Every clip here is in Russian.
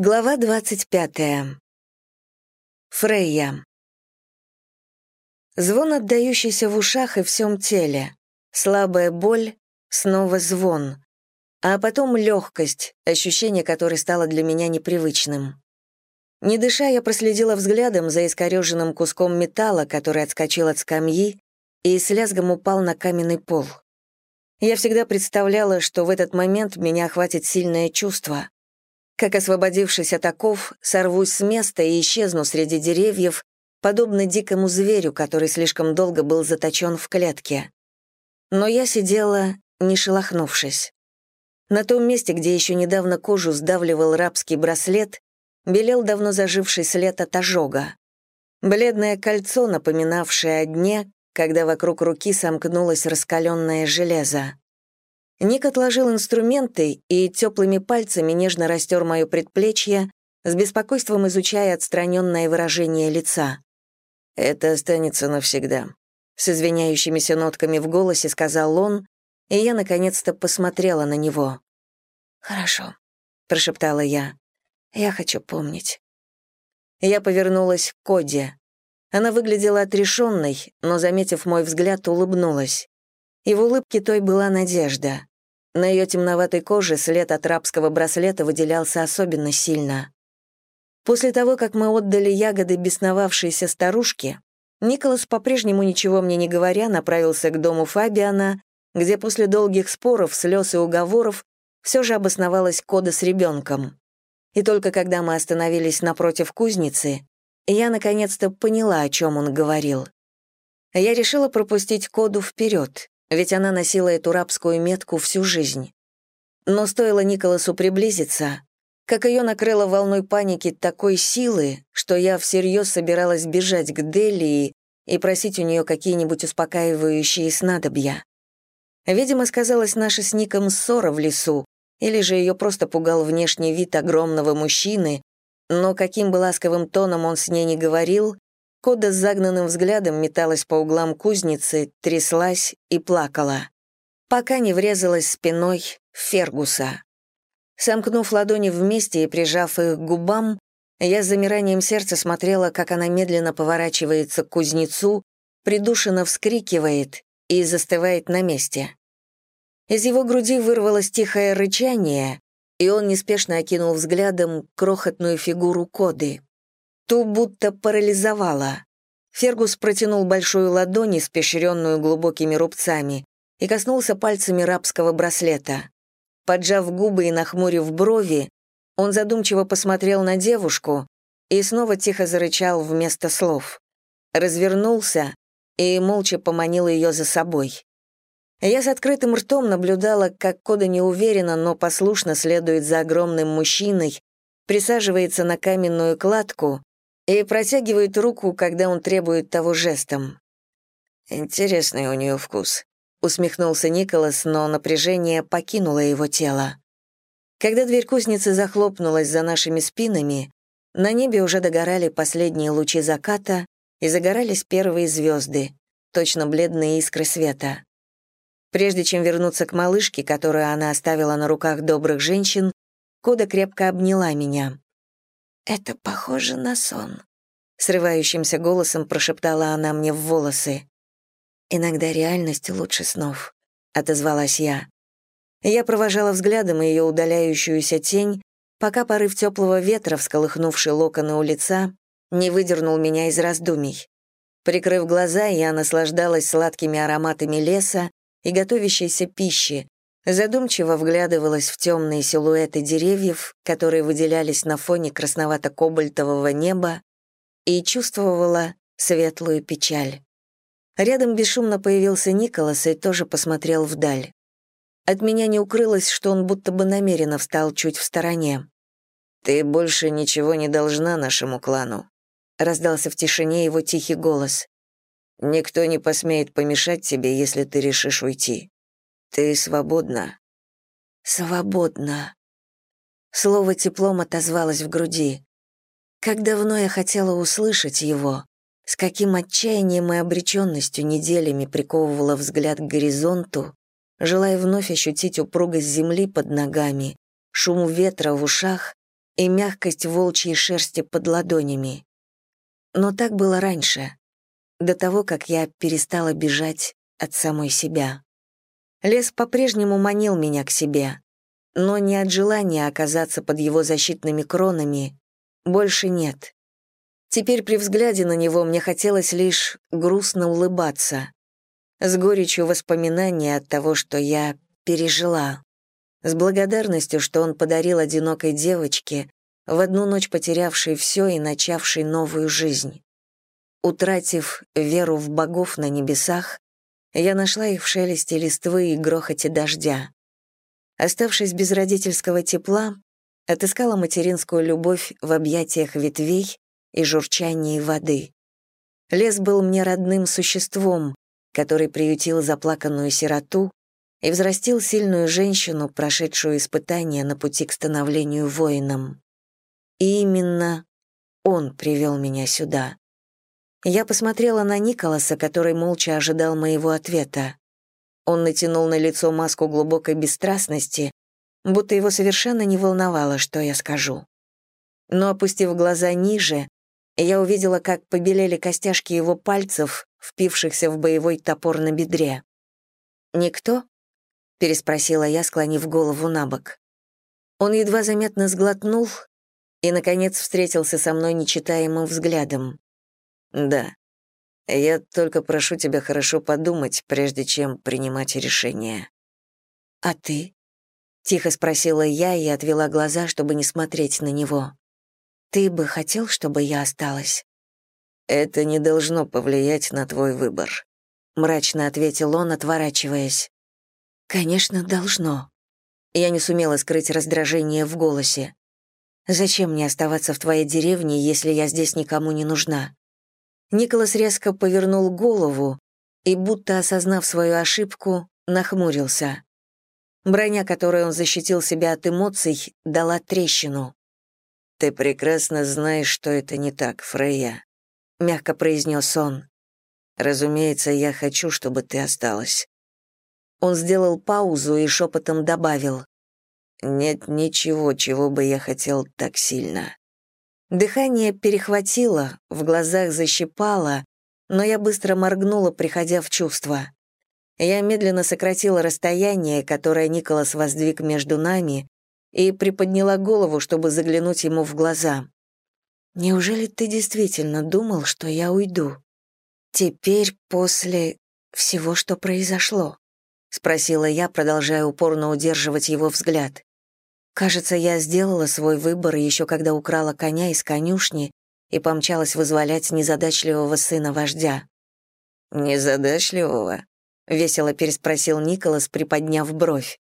Глава 25. Фрейя. Звон, отдающийся в ушах и всем теле. Слабая боль, снова звон. А потом легкость, ощущение которой стало для меня непривычным. Не дыша, я проследила взглядом за искореженным куском металла, который отскочил от скамьи и с лязгом упал на каменный пол. Я всегда представляла, что в этот момент меня охватит сильное чувство — как, освободившись от оков, сорвусь с места и исчезну среди деревьев, подобно дикому зверю, который слишком долго был заточен в клетке. Но я сидела, не шелохнувшись. На том месте, где еще недавно кожу сдавливал рабский браслет, белел давно заживший след от ожога. Бледное кольцо, напоминавшее о дне, когда вокруг руки сомкнулось раскаленное железо. Ник отложил инструменты и теплыми пальцами нежно растер мое предплечье, с беспокойством изучая отстраненное выражение лица. «Это останется навсегда», — с извиняющимися нотками в голосе сказал он, и я наконец-то посмотрела на него. «Хорошо», — прошептала я. «Я хочу помнить». Я повернулась к Коде. Она выглядела отрешенной, но, заметив мой взгляд, улыбнулась. И в улыбке той была надежда. На ее темноватой коже след от рабского браслета выделялся особенно сильно. После того, как мы отдали ягоды бесновавшейся старушке, Николас, по-прежнему ничего мне не говоря, направился к дому Фабиана, где после долгих споров, слез и уговоров все же обосновалась Кода с ребенком. И только когда мы остановились напротив кузницы, я наконец-то поняла, о чем он говорил. Я решила пропустить Коду вперед ведь она носила эту рабскую метку всю жизнь. Но стоило Николасу приблизиться, как ее накрыло волной паники такой силы, что я всерьез собиралась бежать к Делии и просить у нее какие-нибудь успокаивающие снадобья. Видимо, сказалась наша с Ником ссора в лесу, или же ее просто пугал внешний вид огромного мужчины, но каким бы ласковым тоном он с ней не говорил, Кода с загнанным взглядом металась по углам кузницы, тряслась и плакала, пока не врезалась спиной в Фергуса. Сомкнув ладони вместе и прижав их к губам, я с замиранием сердца смотрела, как она медленно поворачивается к кузнецу, придушенно вскрикивает и застывает на месте. Из его груди вырвалось тихое рычание, и он неспешно окинул взглядом крохотную фигуру Коды. Ту будто парализовала. Фергус протянул большую ладонь, испещренную глубокими рубцами, и коснулся пальцами рабского браслета. Поджав губы и нахмурив брови, он задумчиво посмотрел на девушку и снова тихо зарычал вместо слов. Развернулся и молча поманил ее за собой. Я с открытым ртом наблюдала, как Кода неуверенно, но послушно следует за огромным мужчиной, присаживается на каменную кладку и протягивает руку, когда он требует того жестом. «Интересный у нее вкус», — усмехнулся Николас, но напряжение покинуло его тело. Когда дверь кузницы захлопнулась за нашими спинами, на небе уже догорали последние лучи заката и загорались первые звезды, точно бледные искры света. Прежде чем вернуться к малышке, которую она оставила на руках добрых женщин, Кода крепко обняла меня. «Это похоже на сон», — срывающимся голосом прошептала она мне в волосы. «Иногда реальность лучше снов», — отозвалась я. Я провожала взглядом ее удаляющуюся тень, пока порыв теплого ветра, всколыхнувший локоны у лица, не выдернул меня из раздумий. Прикрыв глаза, я наслаждалась сладкими ароматами леса и готовящейся пищи, задумчиво вглядывалась в темные силуэты деревьев, которые выделялись на фоне красновато-кобальтового неба, и чувствовала светлую печаль. Рядом бесшумно появился Николас и тоже посмотрел вдаль. От меня не укрылось, что он будто бы намеренно встал чуть в стороне. «Ты больше ничего не должна нашему клану», — раздался в тишине его тихий голос. «Никто не посмеет помешать тебе, если ты решишь уйти. Ты свободна. Свободна. Слово теплом отозвалось в груди. Как давно я хотела услышать его, с каким отчаянием и обреченностью неделями приковывала взгляд к горизонту, желая вновь ощутить упругость земли под ногами, шум ветра в ушах и мягкость волчьей шерсти под ладонями. Но так было раньше, до того, как я перестала бежать от самой себя. Лес по-прежнему манил меня к себе, но не от желания оказаться под его защитными кронами больше нет. Теперь при взгляде на него мне хотелось лишь грустно улыбаться, с горечью воспоминания от того, что я пережила, с благодарностью, что он подарил одинокой девочке, в одну ночь потерявшей все и начавшей новую жизнь. Утратив веру в богов на небесах, я нашла их в шелесте листвы и грохоте дождя. Оставшись без родительского тепла, отыскала материнскую любовь в объятиях ветвей и журчании воды. Лес был мне родным существом, который приютил заплаканную сироту и взрастил сильную женщину, прошедшую испытания на пути к становлению воином. И именно он привел меня сюда. Я посмотрела на Николаса, который молча ожидал моего ответа. Он натянул на лицо маску глубокой бесстрастности, будто его совершенно не волновало, что я скажу. Но, опустив глаза ниже, я увидела, как побелели костяшки его пальцев, впившихся в боевой топор на бедре. «Никто?» — переспросила я, склонив голову на бок. Он едва заметно сглотнул и, наконец, встретился со мной нечитаемым взглядом. «Да. Я только прошу тебя хорошо подумать, прежде чем принимать решение». «А ты?» Тихо спросила я и отвела глаза, чтобы не смотреть на него. «Ты бы хотел, чтобы я осталась?» «Это не должно повлиять на твой выбор», — мрачно ответил он, отворачиваясь. «Конечно, должно». Я не сумела скрыть раздражение в голосе. «Зачем мне оставаться в твоей деревне, если я здесь никому не нужна?» Николас резко повернул голову и, будто осознав свою ошибку, нахмурился. Броня, которой он защитил себя от эмоций, дала трещину. «Ты прекрасно знаешь, что это не так, Фрейя», — мягко произнес он. «Разумеется, я хочу, чтобы ты осталась». Он сделал паузу и шепотом добавил. «Нет ничего, чего бы я хотел так сильно». Дыхание перехватило, в глазах защипало, но я быстро моргнула, приходя в чувство. Я медленно сократила расстояние, которое Николас воздвиг между нами, и приподняла голову, чтобы заглянуть ему в глаза. «Неужели ты действительно думал, что я уйду? Теперь, после всего, что произошло?» — спросила я, продолжая упорно удерживать его взгляд. Кажется, я сделала свой выбор еще когда украла коня из конюшни и помчалась вызволять незадачливого сына вождя. «Незадачливого?» — весело переспросил Николас, приподняв бровь.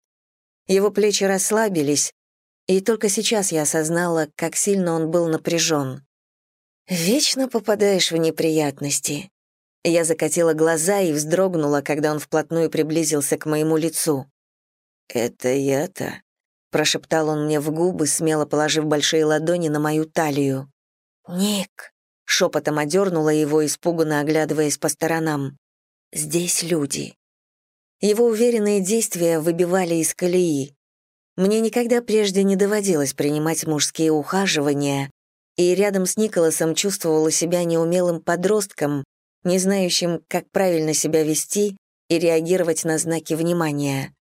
Его плечи расслабились, и только сейчас я осознала, как сильно он был напряжен. «Вечно попадаешь в неприятности». Я закатила глаза и вздрогнула, когда он вплотную приблизился к моему лицу. «Это я-то?» — прошептал он мне в губы, смело положив большие ладони на мою талию. «Ник!» — шепотом одернула его, испуганно оглядываясь по сторонам. «Здесь люди. Его уверенные действия выбивали из колеи. Мне никогда прежде не доводилось принимать мужские ухаживания, и рядом с Николасом чувствовала себя неумелым подростком, не знающим, как правильно себя вести и реагировать на знаки внимания.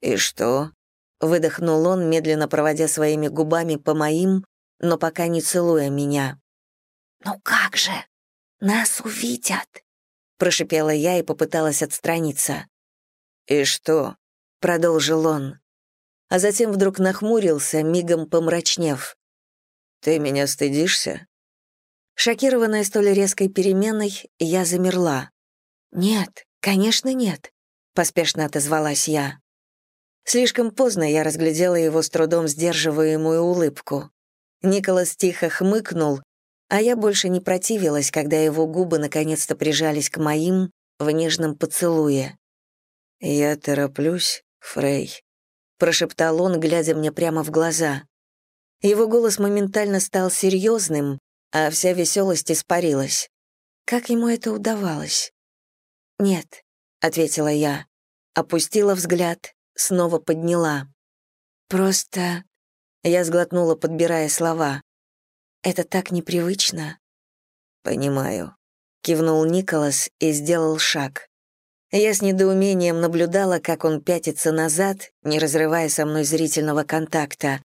«И что?» — выдохнул он, медленно проводя своими губами по моим, но пока не целуя меня. «Ну как же? Нас увидят!» — прошипела я и попыталась отстраниться. «И что?» — продолжил он. А затем вдруг нахмурился, мигом помрачнев. «Ты меня стыдишься?» Шокированная столь резкой переменой, я замерла. «Нет, конечно, нет», — поспешно отозвалась я. Слишком поздно я разглядела его с трудом сдерживаемую улыбку. Николас тихо хмыкнул, а я больше не противилась, когда его губы наконец-то прижались к моим в нежном поцелуе. «Я тороплюсь, Фрей», — прошептал он, глядя мне прямо в глаза. Его голос моментально стал серьезным, а вся веселость испарилась. Как ему это удавалось? «Нет», — ответила я, опустила взгляд, снова подняла. «Просто Я сглотнула, подбирая слова. «Это так непривычно». «Понимаю», — кивнул Николас и сделал шаг. Я с недоумением наблюдала, как он пятится назад, не разрывая со мной зрительного контакта,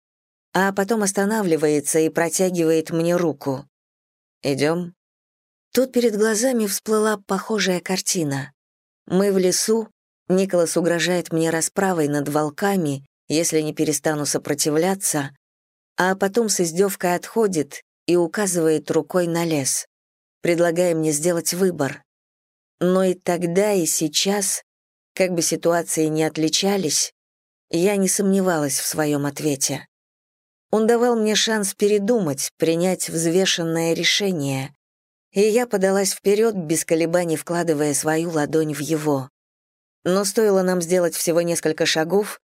а потом останавливается и протягивает мне руку. «Идем?» Тут перед глазами всплыла похожая картина. Мы в лесу, Николас угрожает мне расправой над волками, если не перестану сопротивляться, а потом с издевкой отходит и указывает рукой на лес, предлагая мне сделать выбор. Но и тогда, и сейчас, как бы ситуации не отличались, я не сомневалась в своем ответе. Он давал мне шанс передумать, принять взвешенное решение, и я подалась вперед, без колебаний вкладывая свою ладонь в его. Но стоило нам сделать всего несколько шагов,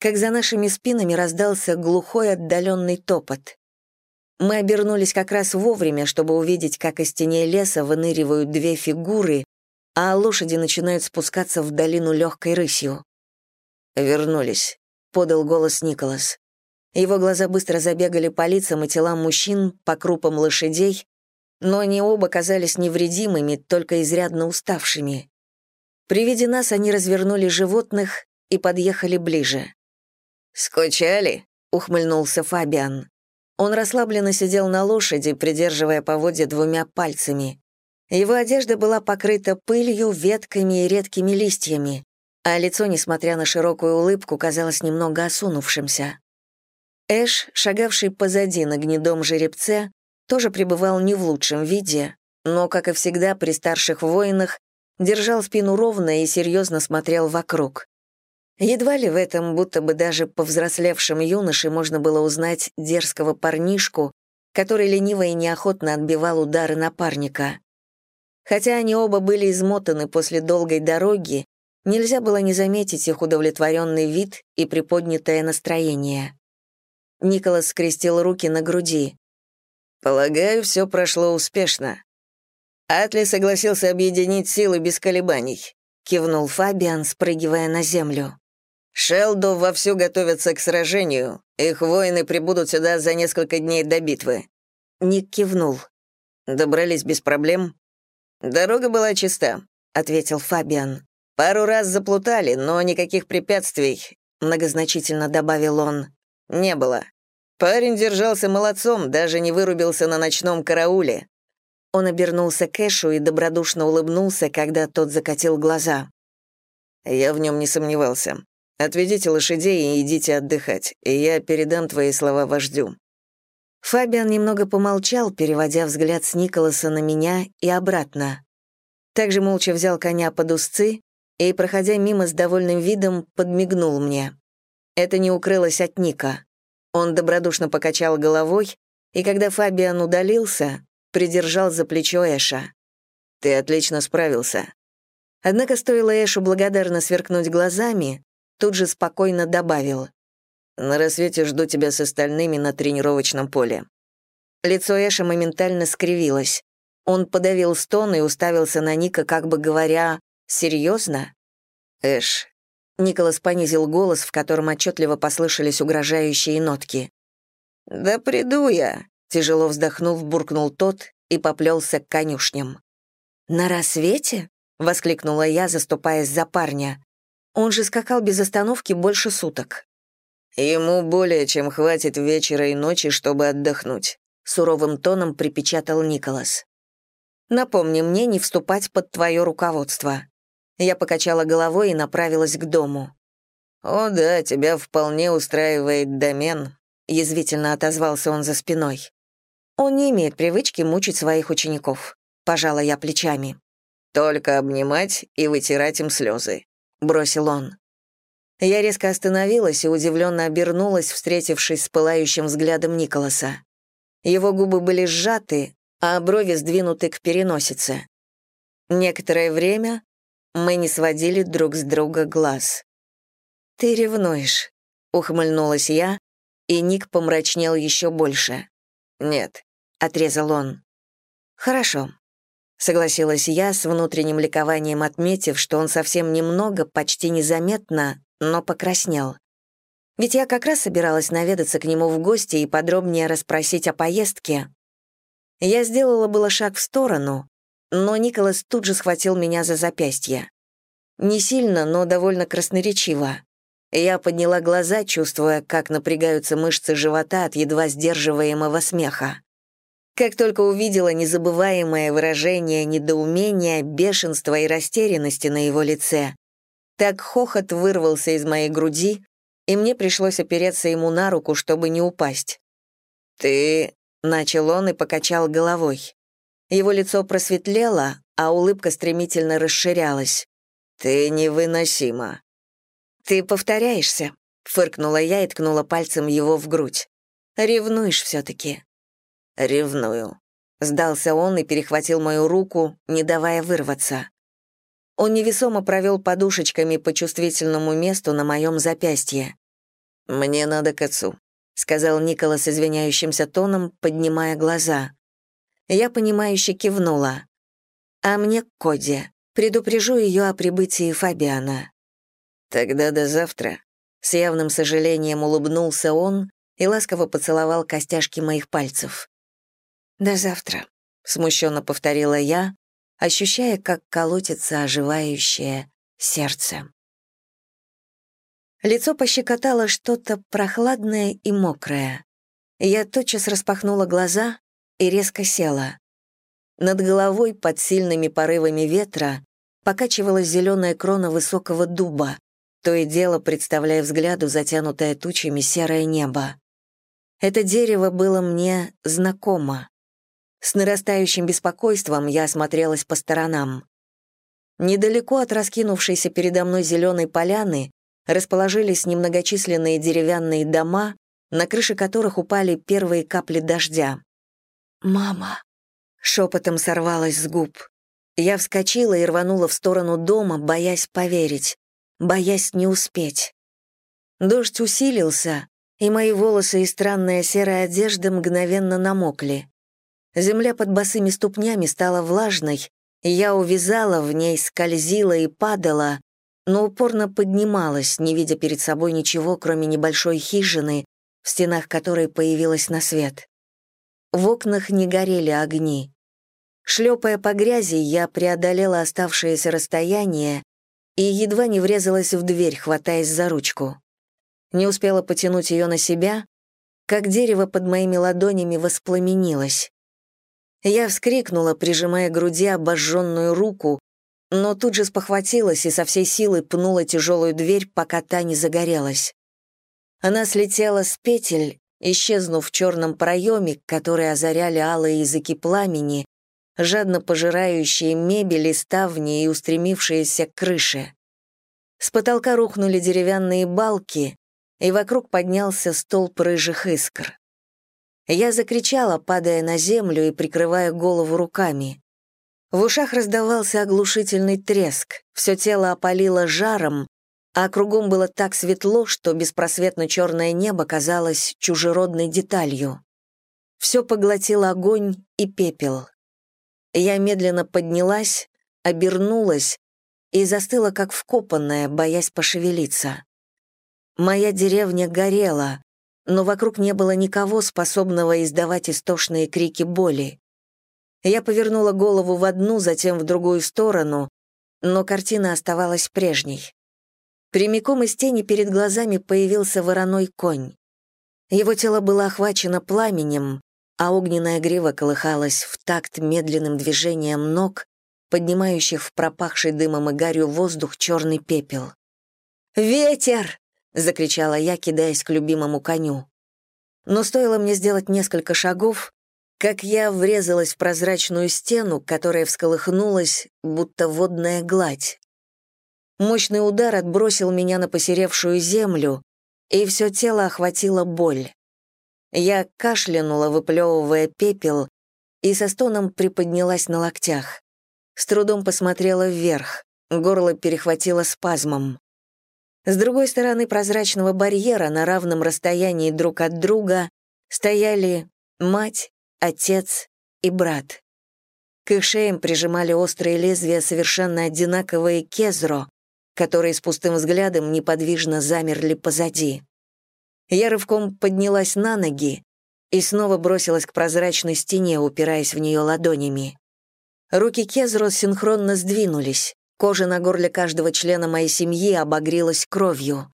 как за нашими спинами раздался глухой отдаленный топот. Мы обернулись как раз вовремя, чтобы увидеть, как из теней леса выныривают две фигуры, а лошади начинают спускаться в долину легкой рысью. «Вернулись», — подал голос Николас. Его глаза быстро забегали по лицам и телам мужчин, по крупам лошадей, но они оба казались невредимыми, только изрядно уставшими. При виде нас они развернули животных и подъехали ближе. «Скучали?» — ухмыльнулся Фабиан. Он расслабленно сидел на лошади, придерживая поводья двумя пальцами. Его одежда была покрыта пылью, ветками и редкими листьями, а лицо, несмотря на широкую улыбку, казалось немного осунувшимся. Эш, шагавший позади на гнедом жеребце, тоже пребывал не в лучшем виде, но, как и всегда при старших воинах, держал спину ровно и серьезно смотрел вокруг. Едва ли в этом, будто бы даже повзрослевшем юноше можно было узнать дерзкого парнишку, который лениво и неохотно отбивал удары напарника. Хотя они оба были измотаны после долгой дороги, нельзя было не заметить их удовлетворенный вид и приподнятое настроение. Николас скрестил руки на груди. «Полагаю, все прошло успешно». Атли согласился объединить силы без колебаний, кивнул Фабиан, спрыгивая на землю. Шелдо вовсю готовятся к сражению. Их воины прибудут сюда за несколько дней до битвы. Ник кивнул. Добрались без проблем. «Дорога была чиста», — ответил Фабиан. «Пару раз заплутали, но никаких препятствий», — многозначительно добавил он. «Не было. Парень держался молодцом, даже не вырубился на ночном карауле». Он обернулся к Эшу и добродушно улыбнулся, когда тот закатил глаза. «Я в нем не сомневался. Отведите лошадей и идите отдыхать, и я передам твои слова вождю». Фабиан немного помолчал, переводя взгляд с Николаса на меня и обратно. Также молча взял коня под узцы и, проходя мимо с довольным видом, подмигнул мне. Это не укрылось от Ника. Он добродушно покачал головой, и когда Фабиан удалился, придержал за плечо Эша. «Ты отлично справился». Однако стоило Эшу благодарно сверкнуть глазами, тут же спокойно добавил. На рассвете жду тебя с остальными на тренировочном поле». Лицо Эша моментально скривилось. Он подавил стон и уставился на Ника, как бы говоря, «Серьезно?» «Эш». Николас понизил голос, в котором отчетливо послышались угрожающие нотки. «Да приду я», — тяжело вздохнув, буркнул тот и поплелся к конюшням. «На рассвете?» — воскликнула я, заступаясь за парня. Он же скакал без остановки больше суток. «Ему более чем хватит вечера и ночи, чтобы отдохнуть», — суровым тоном припечатал Николас. «Напомни мне не вступать под твое руководство». Я покачала головой и направилась к дому. «О да, тебя вполне устраивает домен», — язвительно отозвался он за спиной. «Он не имеет привычки мучить своих учеников», — пожала я плечами. «Только обнимать и вытирать им слезы», — бросил он. Я резко остановилась и удивленно обернулась, встретившись с пылающим взглядом Николаса. Его губы были сжаты, а брови сдвинуты к переносице. Некоторое время мы не сводили друг с друга глаз. «Ты ревнуешь», — ухмыльнулась я, и Ник помрачнел еще больше. «Нет», — отрезал он. «Хорошо», — согласилась я с внутренним ликованием, отметив, что он совсем немного, почти незаметно, но покраснел. Ведь я как раз собиралась наведаться к нему в гости и подробнее расспросить о поездке. Я сделала было шаг в сторону, но Николас тут же схватил меня за запястье. Не сильно, но довольно красноречиво. Я подняла глаза, чувствуя, как напрягаются мышцы живота от едва сдерживаемого смеха. Как только увидела незабываемое выражение недоумения, бешенства и растерянности на его лице, так хохот вырвался из моей груди, и мне пришлось опереться ему на руку, чтобы не упасть. «Ты...» — начал он и покачал головой. Его лицо просветлело, а улыбка стремительно расширялась. «Ты невыносима». «Ты повторяешься», — фыркнула я и ткнула пальцем его в грудь. «Ревнуешь все-таки». «Ревную», — сдался он и перехватил мою руку, не давая вырваться. Он невесомо провел подушечками по чувствительному месту на моем запястье. «Мне надо к отцу», — сказал Николас извиняющимся тоном, поднимая глаза. Я понимающе кивнула. «А мне к Коде. Предупрежу ее о прибытии Фабиана». «Тогда до завтра», — с явным сожалением улыбнулся он и ласково поцеловал костяшки моих пальцев. «До завтра», — смущенно повторила я, ощущая, как колотится оживающее сердце. Лицо пощекотало что-то прохладное и мокрое. Я тотчас распахнула глаза и резко села. Над головой под сильными порывами ветра покачивалась зеленая крона высокого дуба, то и дело представляя взгляду затянутое тучами серое небо. Это дерево было мне знакомо. С нарастающим беспокойством я осмотрелась по сторонам. Недалеко от раскинувшейся передо мной зеленой поляны расположились немногочисленные деревянные дома, на крыши которых упали первые капли дождя. «Мама!» — шепотом сорвалась с губ. Я вскочила и рванула в сторону дома, боясь поверить, боясь не успеть. Дождь усилился, и мои волосы и странная серая одежда мгновенно намокли. Земля под босыми ступнями стала влажной, я увязала в ней, скользила и падала, но упорно поднималась, не видя перед собой ничего, кроме небольшой хижины, в стенах которой появилась на свет. В окнах не горели огни. Шлепая по грязи, я преодолела оставшееся расстояние и едва не врезалась в дверь, хватаясь за ручку. Не успела потянуть ее на себя, как дерево под моими ладонями воспламенилось. Я вскрикнула, прижимая к груди обожженную руку, но тут же спохватилась и со всей силы пнула тяжелую дверь, пока та не загорелась. Она слетела с петель, исчезнув в черном проеме, который озаряли алые языки пламени, жадно пожирающие мебель и ставни и устремившиеся к крыше. С потолка рухнули деревянные балки, и вокруг поднялся столб рыжих искр. Я закричала, падая на землю и прикрывая голову руками. В ушах раздавался оглушительный треск, все тело опалило жаром, а кругом было так светло, что беспросветно черное небо казалось чужеродной деталью. Все поглотил огонь и пепел. Я медленно поднялась, обернулась и застыла как вкопанная, боясь пошевелиться. Моя деревня горела, но вокруг не было никого, способного издавать истошные крики боли. Я повернула голову в одну, затем в другую сторону, но картина оставалась прежней. Прямиком из тени перед глазами появился вороной конь. Его тело было охвачено пламенем, а огненная грива колыхалась в такт медленным движением ног, поднимающих в пропахший дымом и гарью воздух черный пепел. «Ветер!» — закричала я, кидаясь к любимому коню. Но стоило мне сделать несколько шагов, как я врезалась в прозрачную стену, которая всколыхнулась, будто водная гладь. Мощный удар отбросил меня на посеревшую землю, и все тело охватило боль. Я кашлянула, выплевывая пепел, и со стоном приподнялась на локтях. С трудом посмотрела вверх, горло перехватило спазмом. С другой стороны прозрачного барьера на равном расстоянии друг от друга стояли мать, отец и брат. К их шеям прижимали острые лезвия совершенно одинаковые кезро, которые с пустым взглядом неподвижно замерли позади. Я рывком поднялась на ноги и снова бросилась к прозрачной стене, упираясь в нее ладонями. Руки Кезро синхронно сдвинулись. Кожа на горле каждого члена моей семьи обогрелась кровью.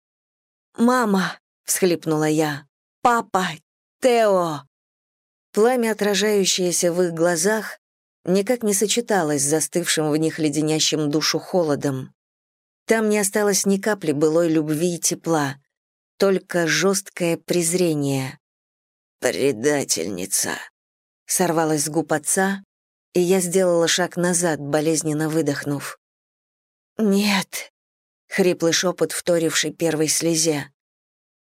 «Мама!» — всхлипнула я. «Папа! Тео!» Пламя, отражающееся в их глазах, никак не сочеталось с застывшим в них леденящим душу холодом. Там не осталось ни капли былой любви и тепла, только жесткое презрение. «Предательница!» — сорвалась с губ отца, и я сделала шаг назад, болезненно выдохнув. «Нет», — хриплый шепот, вторивший первой слезе.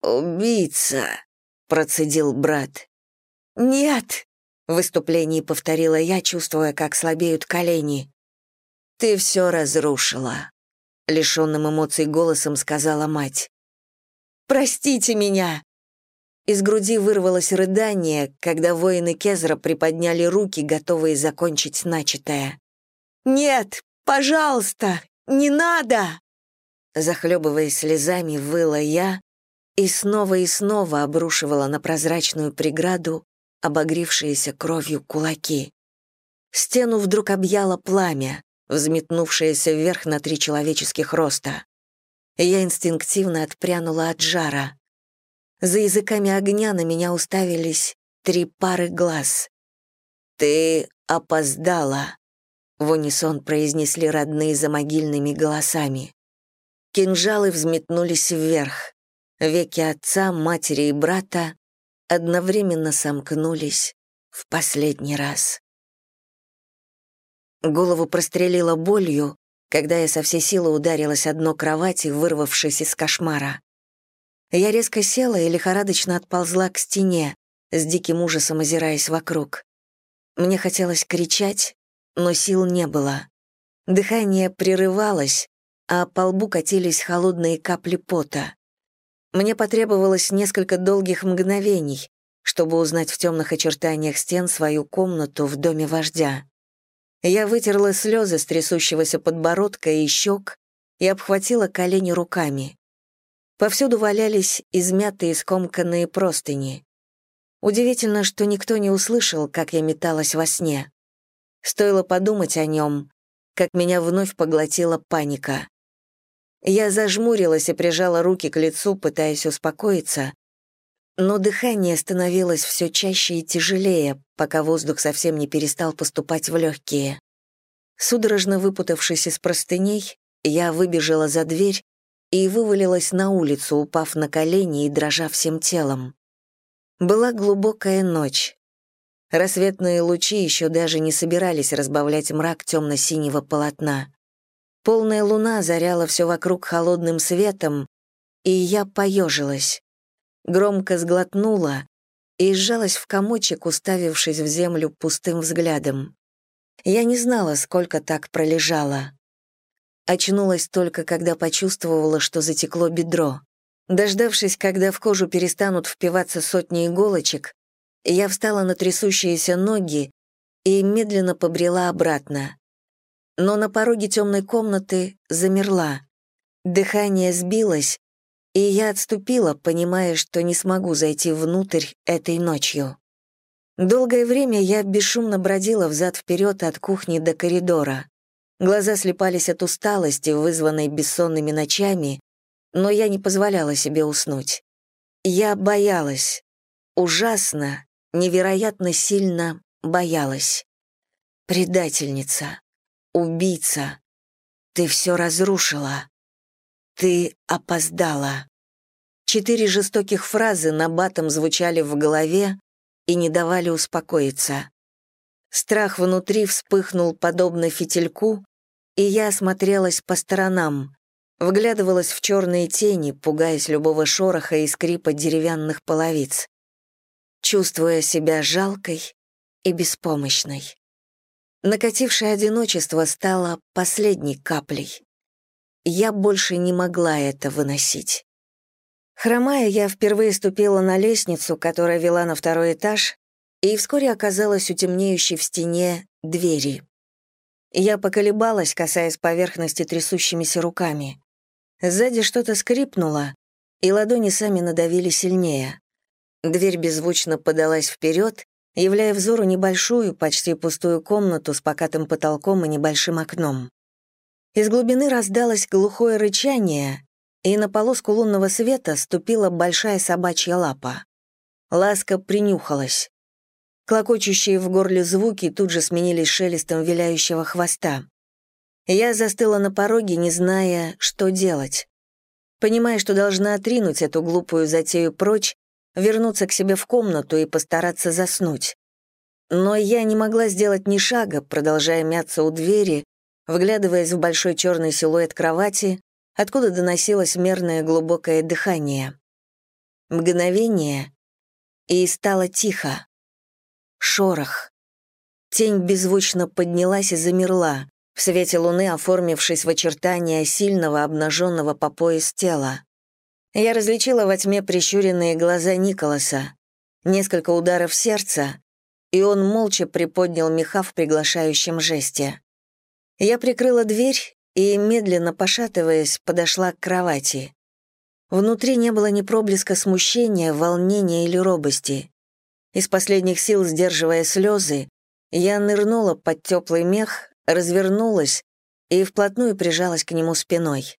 «Убийца», — процедил брат. «Нет», — в выступлении повторила я, чувствуя, как слабеют колени. «Ты все разрушила», — лишенным эмоций голосом сказала мать. «Простите меня!» Из груди вырвалось рыдание, когда воины Кезра приподняли руки, готовые закончить начатое. «Нет, пожалуйста, не надо!» Захлебываясь слезами, выла я и снова и снова обрушивала на прозрачную преграду обогревшиеся кровью кулаки. Стену вдруг объяло пламя, взметнувшееся вверх на три человеческих роста. Я инстинктивно отпрянула от жара. За языками огня на меня уставились три пары глаз. «Ты опоздала», в унисон произнесли родные за могильными голосами. Кинжалы взметнулись вверх. Веки отца, матери и брата одновременно сомкнулись в последний раз. Голову прострелило болью, когда я со всей силы ударилась о дно кровати, вырвавшись из кошмара. Я резко села и лихорадочно отползла к стене, с диким ужасом озираясь вокруг. Мне хотелось кричать, но сил не было. Дыхание прерывалось, а по лбу катились холодные капли пота. Мне потребовалось несколько долгих мгновений, чтобы узнать в темных очертаниях стен свою комнату в доме вождя. Я вытерла слезы с трясущегося подбородка и щек и обхватила колени руками. Повсюду валялись измятые скомканные простыни. Удивительно, что никто не услышал, как я металась во сне. Стоило подумать о нем, как меня вновь поглотила паника. Я зажмурилась и прижала руки к лицу, пытаясь успокоиться, но дыхание становилось все чаще и тяжелее, пока воздух совсем не перестал поступать в легкие. Судорожно выпутавшись из простыней, я выбежала за дверь и вывалилась на улицу, упав на колени и дрожа всем телом. Была глубокая ночь. Рассветные лучи еще даже не собирались разбавлять мрак темно-синего полотна. Полная луна озаряла все вокруг холодным светом, и я поежилась. Громко сглотнула и сжалась в комочек, уставившись в землю пустым взглядом. Я не знала, сколько так пролежала. Очнулась только, когда почувствовала, что затекло бедро. Дождавшись, когда в кожу перестанут впиваться сотни иголочек, я встала на трясущиеся ноги и медленно побрела обратно. Но на пороге темной комнаты замерла. Дыхание сбилось, и я отступила, понимая, что не смогу зайти внутрь этой ночью. Долгое время я бесшумно бродила взад-вперед от кухни до коридора. Глаза слепались от усталости, вызванной бессонными ночами, но я не позволяла себе уснуть. Я боялась. Ужасно, невероятно сильно боялась. Предательница, убийца, ты все разрушила. Ты опоздала. Четыре жестоких фразы на батом звучали в голове и не давали успокоиться. Страх внутри вспыхнул подобно фитильку, и я осмотрелась по сторонам, вглядывалась в черные тени, пугаясь любого шороха и скрипа деревянных половиц, чувствуя себя жалкой и беспомощной. Накатившее одиночество стало последней каплей. Я больше не могла это выносить. Хромая, я впервые ступила на лестницу, которая вела на второй этаж, и вскоре оказалась у темнеющей в стене двери. Я поколебалась, касаясь поверхности трясущимися руками. Сзади что-то скрипнуло, и ладони сами надавили сильнее. Дверь беззвучно подалась вперед, являя взору небольшую, почти пустую комнату с покатым потолком и небольшим окном. Из глубины раздалось глухое рычание, и на полоску лунного света ступила большая собачья лапа. Ласка принюхалась. Клокочущие в горле звуки тут же сменились шелестом виляющего хвоста. Я застыла на пороге, не зная, что делать. Понимая, что должна отринуть эту глупую затею прочь, вернуться к себе в комнату и постараться заснуть. Но я не могла сделать ни шага, продолжая мяться у двери, вглядываясь в большой черный силуэт кровати, откуда доносилось мерное глубокое дыхание. Мгновение, и стало тихо. Шорох. Тень беззвучно поднялась и замерла, в свете луны оформившись в очертания сильного обнаженного по пояс тела. Я различила во тьме прищуренные глаза Николаса, несколько ударов сердца, и он молча приподнял меха в приглашающем жесте. Я прикрыла дверь и, медленно пошатываясь, подошла к кровати. Внутри не было ни проблеска смущения, волнения или робости. Из последних сил, сдерживая слезы, я нырнула под теплый мех, развернулась и вплотную прижалась к нему спиной.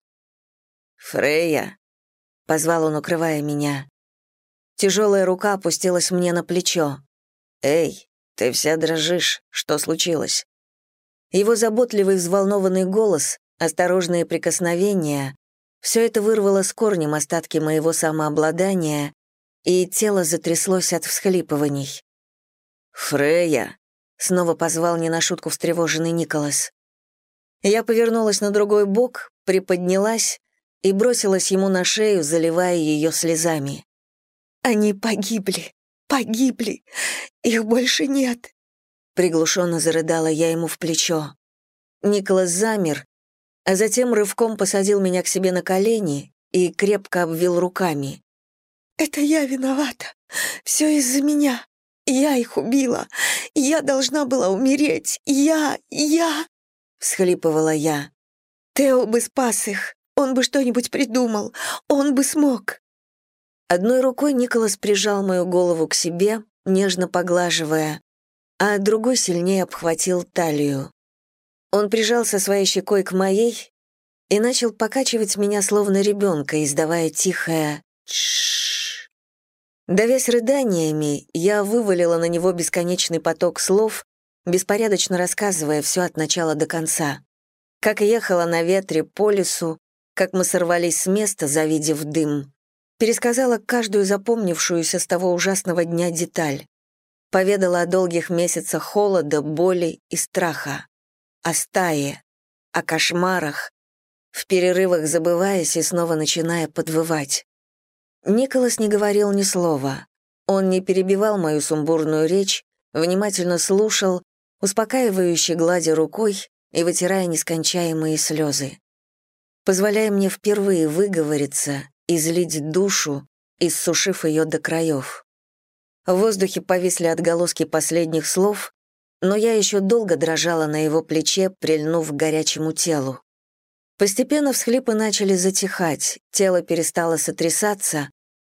«Фрея», — позвал он, укрывая меня. Тяжелая рука опустилась мне на плечо. «Эй, ты вся дрожишь. Что случилось?» Его заботливый взволнованный голос, осторожные прикосновения — все это вырвало с корнем остатки моего самообладания, и тело затряслось от всхлипываний. «Фрея!» — снова позвал не на шутку встревоженный Николас. Я повернулась на другой бок, приподнялась и бросилась ему на шею, заливая ее слезами. «Они погибли, погибли, их больше нет», Приглушенно зарыдала я ему в плечо. Николас замер, а затем рывком посадил меня к себе на колени и крепко обвил руками. «Это я виновата. Все из-за меня. Я их убила. Я должна была умереть. Я, я...» — всхлипывала я. «Тео бы спас их. Он бы что-нибудь придумал. Он бы смог». Одной рукой Николас прижал мою голову к себе, нежно поглаживая, а другой сильнее обхватил талию. Он прижался своей щекой к моей и начал покачивать меня словно ребенка, издавая тихое «Тш». Давясь рыданиями, я вывалила на него бесконечный поток слов, беспорядочно рассказывая все от начала до конца. Как ехала на ветре по лесу, как мы сорвались с места, завидев дым. Пересказала каждую запомнившуюся с того ужасного дня деталь поведала о долгих месяцах холода, боли и страха, о стае, о кошмарах, в перерывах забываясь и снова начиная подвывать. Николас не говорил ни слова. Он не перебивал мою сумбурную речь, внимательно слушал, успокаивающе гладя рукой и вытирая нескончаемые слезы. Позволяя мне впервые выговориться, излить душу, иссушив ее до краев. В воздухе повисли отголоски последних слов, но я еще долго дрожала на его плече, прильнув к горячему телу. Постепенно всхлипы начали затихать, тело перестало сотрясаться,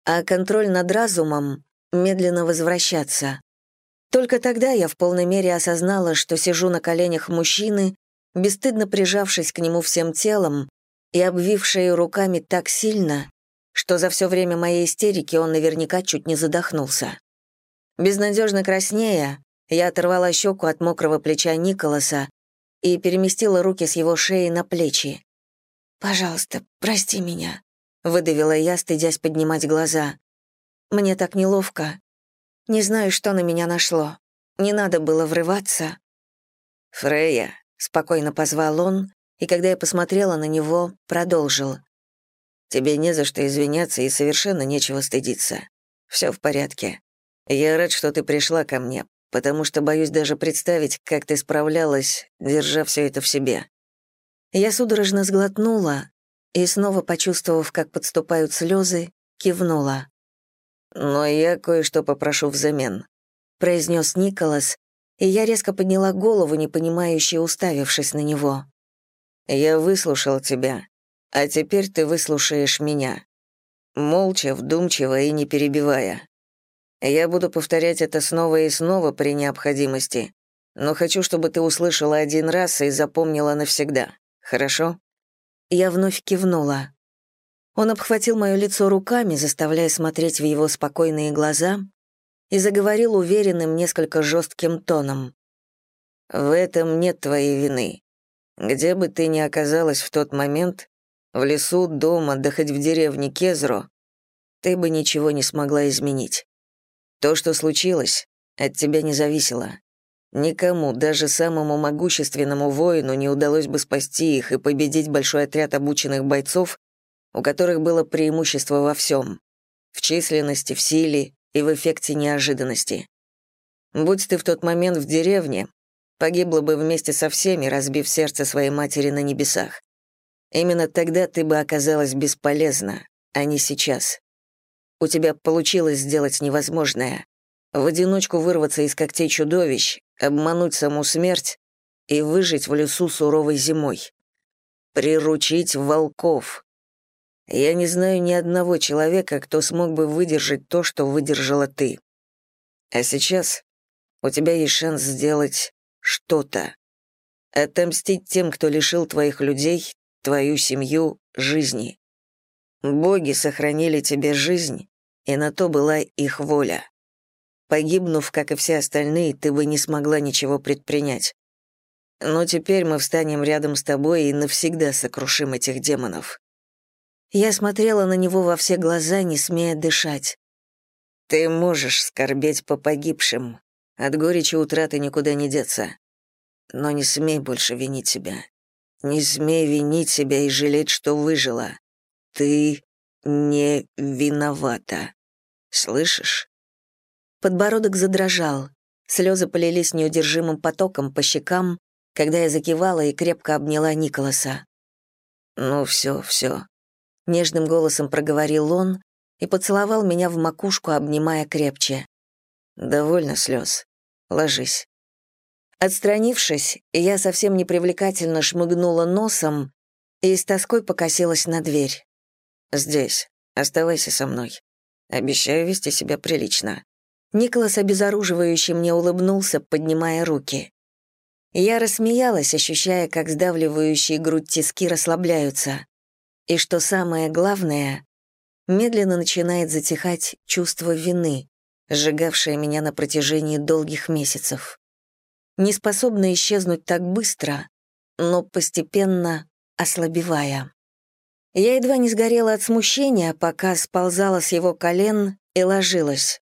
а контроль над разумом медленно возвращаться. Только тогда я в полной мере осознала, что сижу на коленях мужчины, бесстыдно прижавшись к нему всем телом и обвив шею руками так сильно, что за все время моей истерики он наверняка чуть не задохнулся. Безнадежно краснея, я оторвала щеку от мокрого плеча Николаса и переместила руки с его шеи на плечи. «Пожалуйста, прости меня», — выдавила я, стыдясь поднимать глаза. «Мне так неловко. Не знаю, что на меня нашло. Не надо было врываться». «Фрея», — спокойно позвал он, и когда я посмотрела на него, продолжил. «Тебе не за что извиняться и совершенно нечего стыдиться. Все в порядке. Я рад, что ты пришла ко мне, потому что боюсь даже представить, как ты справлялась, держа все это в себе». Я судорожно сглотнула и, снова почувствовав, как подступают слезы, кивнула. «Но я кое-что попрошу взамен», — произнес Николас, и я резко подняла голову, непонимающе уставившись на него. «Я выслушал тебя, а теперь ты выслушаешь меня. молча, вдумчиво и не перебивая. Я буду повторять это снова и снова при необходимости, но хочу, чтобы ты услышала один раз и запомнила навсегда. Хорошо?» Я вновь кивнула. Он обхватил мое лицо руками, заставляя смотреть в его спокойные глаза, и заговорил уверенным, несколько жестким тоном. «В этом нет твоей вины. Где бы ты ни оказалась в тот момент, в лесу, дома, да хоть в деревне Кезро, ты бы ничего не смогла изменить. То, что случилось, от тебя не зависело. Никому, даже самому могущественному воину, не удалось бы спасти их и победить большой отряд обученных бойцов, у которых было преимущество во всем — в численности, в силе и в эффекте неожиданности. Будь ты в тот момент в деревне, погибла бы вместе со всеми, разбив сердце своей матери на небесах. Именно тогда ты бы оказалась бесполезна, а не сейчас. У тебя получилось сделать невозможное. В одиночку вырваться из когтей чудовищ, обмануть саму смерть и выжить в лесу суровой зимой. Приручить волков. Я не знаю ни одного человека, кто смог бы выдержать то, что выдержала ты. А сейчас у тебя есть шанс сделать что-то. Отомстить тем, кто лишил твоих людей, твою семью, жизни. Боги сохранили тебе жизнь, и на то была их воля. Погибнув, как и все остальные, ты бы не смогла ничего предпринять. Но теперь мы встанем рядом с тобой и навсегда сокрушим этих демонов. Я смотрела на него во все глаза, не смея дышать. Ты можешь скорбеть по погибшим. От горечи утраты никуда не деться. Но не смей больше винить себя. Не смей винить себя и жалеть, что выжила. Ты не виновата. Слышишь? Подбородок задрожал. Слезы полились неудержимым потоком по щекам, когда я закивала и крепко обняла Николаса. «Ну все, все», — нежным голосом проговорил он и поцеловал меня в макушку, обнимая крепче. «Довольно слез. Ложись». Отстранившись, я совсем непривлекательно шмыгнула носом и с тоской покосилась на дверь. «Здесь. Оставайся со мной. Обещаю вести себя прилично». Николас обезоруживающе мне улыбнулся, поднимая руки. Я рассмеялась, ощущая, как сдавливающие грудь тиски расслабляются. И что самое главное, медленно начинает затихать чувство вины, сжигавшее меня на протяжении долгих месяцев не способна исчезнуть так быстро, но постепенно ослабевая. Я едва не сгорела от смущения, пока сползала с его колен и ложилась.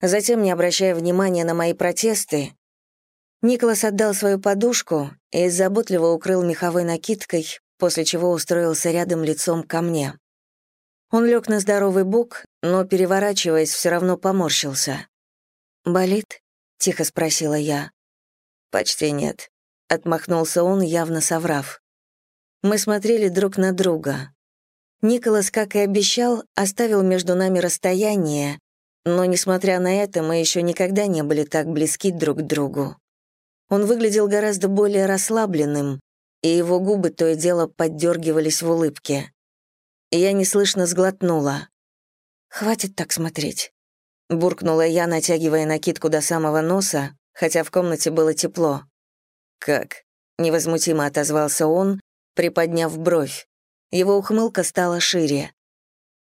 Затем, не обращая внимания на мои протесты, Николас отдал свою подушку и заботливо укрыл меховой накидкой, после чего устроился рядом лицом ко мне. Он лег на здоровый бок, но, переворачиваясь, все равно поморщился. «Болит?» — тихо спросила я. «Почти нет», — отмахнулся он, явно соврав. Мы смотрели друг на друга. Николас, как и обещал, оставил между нами расстояние, но, несмотря на это, мы еще никогда не были так близки друг к другу. Он выглядел гораздо более расслабленным, и его губы то и дело поддергивались в улыбке. Я неслышно сглотнула. «Хватит так смотреть», — буркнула я, натягивая накидку до самого носа, хотя в комнате было тепло. «Как?» — невозмутимо отозвался он, приподняв бровь. Его ухмылка стала шире.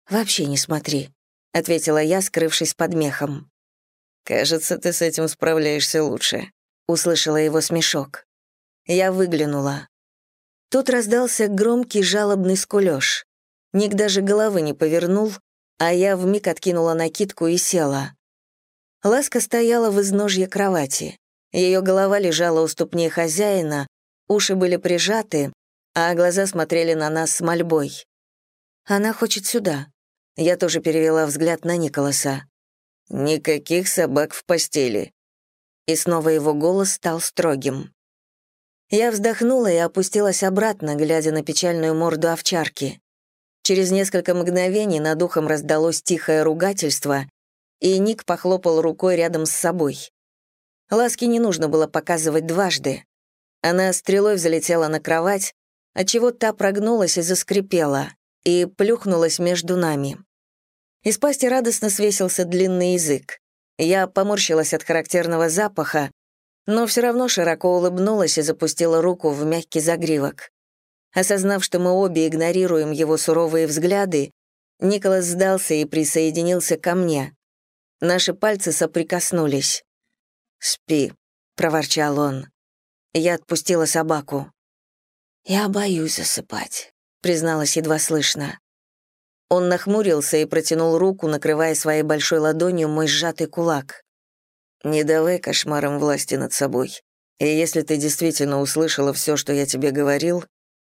«Вообще не смотри», — ответила я, скрывшись под мехом. «Кажется, ты с этим справляешься лучше», — услышала его смешок. Я выглянула. Тут раздался громкий жалобный скулёж. Ник даже головы не повернул, а я вмиг откинула накидку и села. Ласка стояла в изножье кровати. Ее голова лежала у ступней хозяина, уши были прижаты, а глаза смотрели на нас с мольбой. Она хочет сюда. Я тоже перевела взгляд на Николаса. «Никаких собак в постели». И снова его голос стал строгим. Я вздохнула и опустилась обратно, глядя на печальную морду овчарки. Через несколько мгновений над ухом раздалось тихое ругательство, и Ник похлопал рукой рядом с собой. Ласке не нужно было показывать дважды. Она стрелой взлетела на кровать, отчего та прогнулась и заскрипела, и плюхнулась между нами. Из пасти радостно свесился длинный язык. Я поморщилась от характерного запаха, но все равно широко улыбнулась и запустила руку в мягкий загривок. Осознав, что мы обе игнорируем его суровые взгляды, Николас сдался и присоединился ко мне. Наши пальцы соприкоснулись. «Спи», — проворчал он. Я отпустила собаку. «Я боюсь засыпать», — призналась едва слышно. Он нахмурился и протянул руку, накрывая своей большой ладонью мой сжатый кулак. «Не давай кошмарам власти над собой. И если ты действительно услышала все, что я тебе говорил,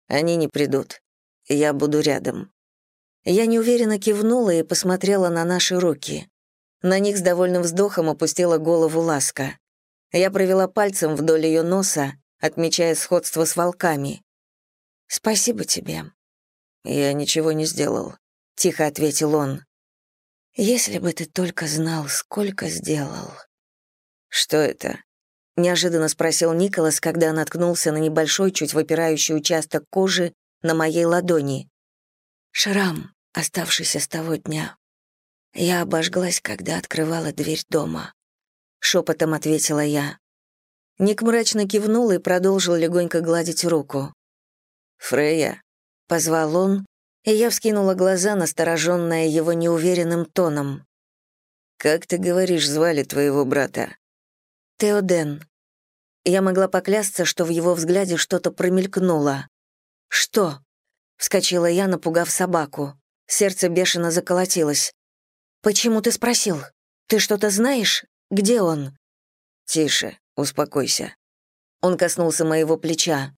они не придут. Я буду рядом». Я неуверенно кивнула и посмотрела на наши руки. На них с довольным вздохом опустила голову Ласка. Я провела пальцем вдоль ее носа, отмечая сходство с волками. «Спасибо тебе». «Я ничего не сделал», — тихо ответил он. «Если бы ты только знал, сколько сделал». «Что это?» — неожиданно спросил Николас, когда наткнулся на небольшой, чуть выпирающий участок кожи на моей ладони. «Шрам, оставшийся с того дня. Я обожглась, когда открывала дверь дома. Шепотом ответила я. Ник мрачно кивнул и продолжил легонько гладить руку. «Фрея», — позвал он, и я вскинула глаза, настороженная его неуверенным тоном. «Как ты говоришь, звали твоего брата?» «Теоден». Я могла поклясться, что в его взгляде что-то промелькнуло. «Что?» — вскочила я, напугав собаку. Сердце бешено заколотилось. «Почему ты спросил? Ты что-то знаешь? Где он?» «Тише, успокойся». Он коснулся моего плеча.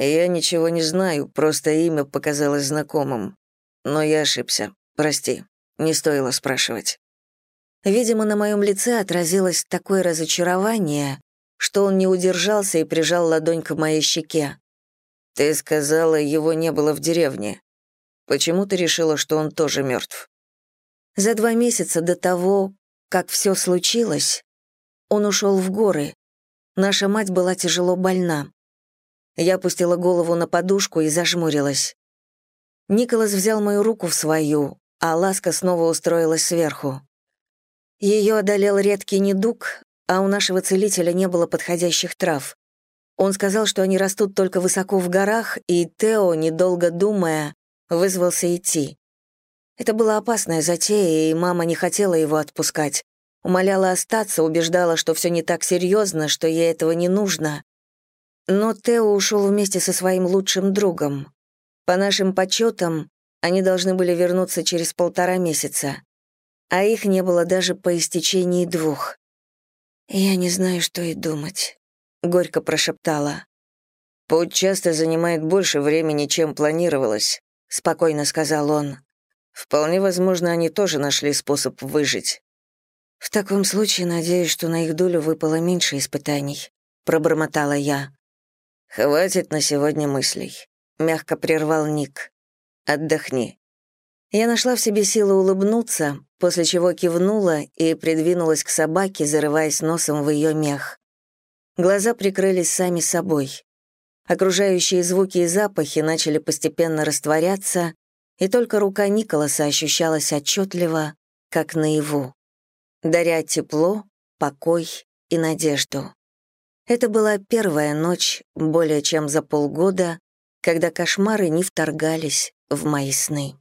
«Я ничего не знаю, просто имя показалось знакомым. Но я ошибся. Прости, не стоило спрашивать». Видимо, на моем лице отразилось такое разочарование, что он не удержался и прижал ладонь к моей щеке. «Ты сказала, его не было в деревне. Почему ты решила, что он тоже мертв? За два месяца до того, как все случилось, он ушел в горы. Наша мать была тяжело больна. Я опустила голову на подушку и зажмурилась. Николас взял мою руку в свою, а Ласка снова устроилась сверху. Ее одолел редкий недуг, а у нашего целителя не было подходящих трав. Он сказал, что они растут только высоко в горах, и Тео, недолго думая, вызвался идти. Это была опасная затея, и мама не хотела его отпускать. Умоляла остаться, убеждала, что все не так серьезно, что ей этого не нужно. Но Тео ушел вместе со своим лучшим другом. По нашим подсчетам, они должны были вернуться через полтора месяца. А их не было даже по истечении двух. «Я не знаю, что и думать», — горько прошептала. «Путь часто занимает больше времени, чем планировалось», — спокойно сказал он. Вполне возможно, они тоже нашли способ выжить. В таком случае, надеюсь, что на их долю выпало меньше испытаний, пробормотала я. Хватит на сегодня мыслей, мягко прервал Ник. Отдохни. Я нашла в себе силы улыбнуться, после чего кивнула и придвинулась к собаке, зарываясь носом в ее мех. Глаза прикрылись сами собой. Окружающие звуки и запахи начали постепенно растворяться, и только рука Николаса ощущалась отчетливо, как наяву, даря тепло, покой и надежду. Это была первая ночь более чем за полгода, когда кошмары не вторгались в мои сны.